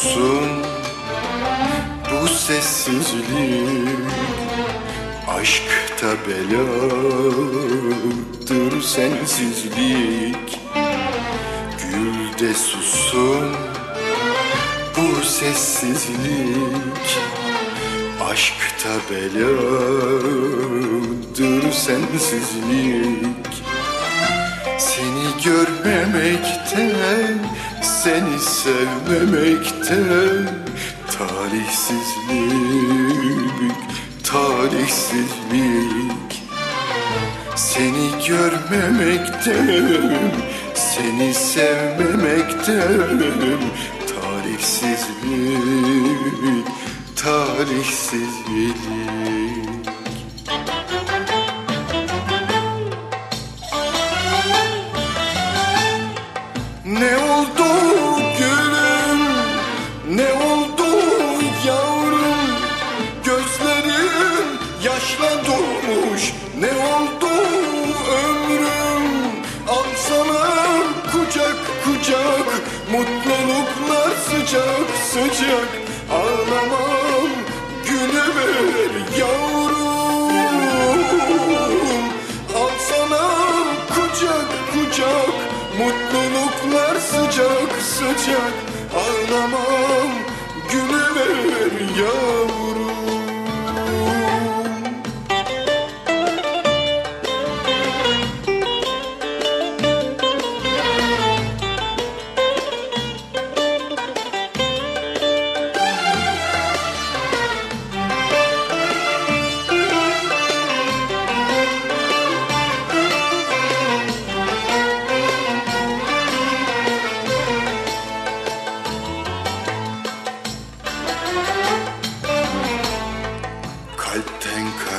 sussun bu sessizlik Aşkta beladır sensizlik. Gül de sussun bu sessizlik Aşkta beladır sensizlik. Seni görmemekten, seni sevmemekten Talihsizlik, talihsizlik. Seni görmemekten, seni sevmemekten Talihsizlik, talihsizlik sıcak sıcak. Ağlamam gülüver yavrum. Alsana kucak kucak. Mutluluklar sıcak sıcak. Ağlamam gülüver yavrum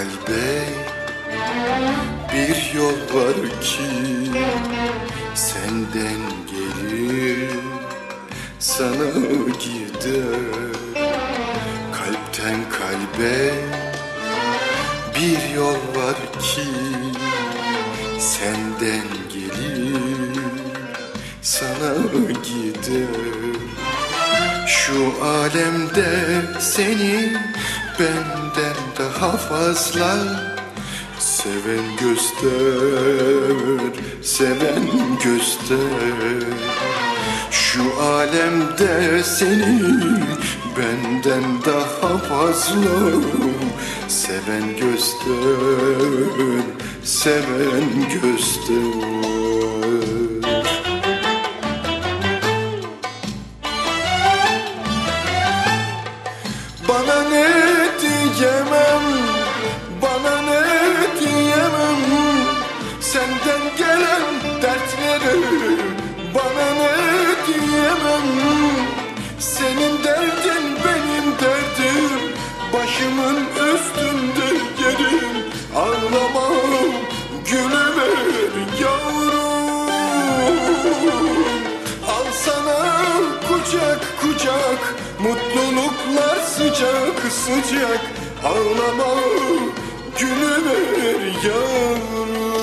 kalbe bir yol var ki Senden gelir sana gider. Kalpten kalbe bir yol var ki Senden gelir sana gider. Şu alemde seni benden daha fazla. Seven göster, seven göster. Şu alemde seni benden daha fazla. Seven göster, seven göster gelen dertleri bana ne diyemem. Senin derdin benim derdim, başımın üstünde yerim. Ağlamam, gülüver yavrum. Al sana kucak kucak Mutluluklar sıcak sıcak. Ağlama gülüver yavrum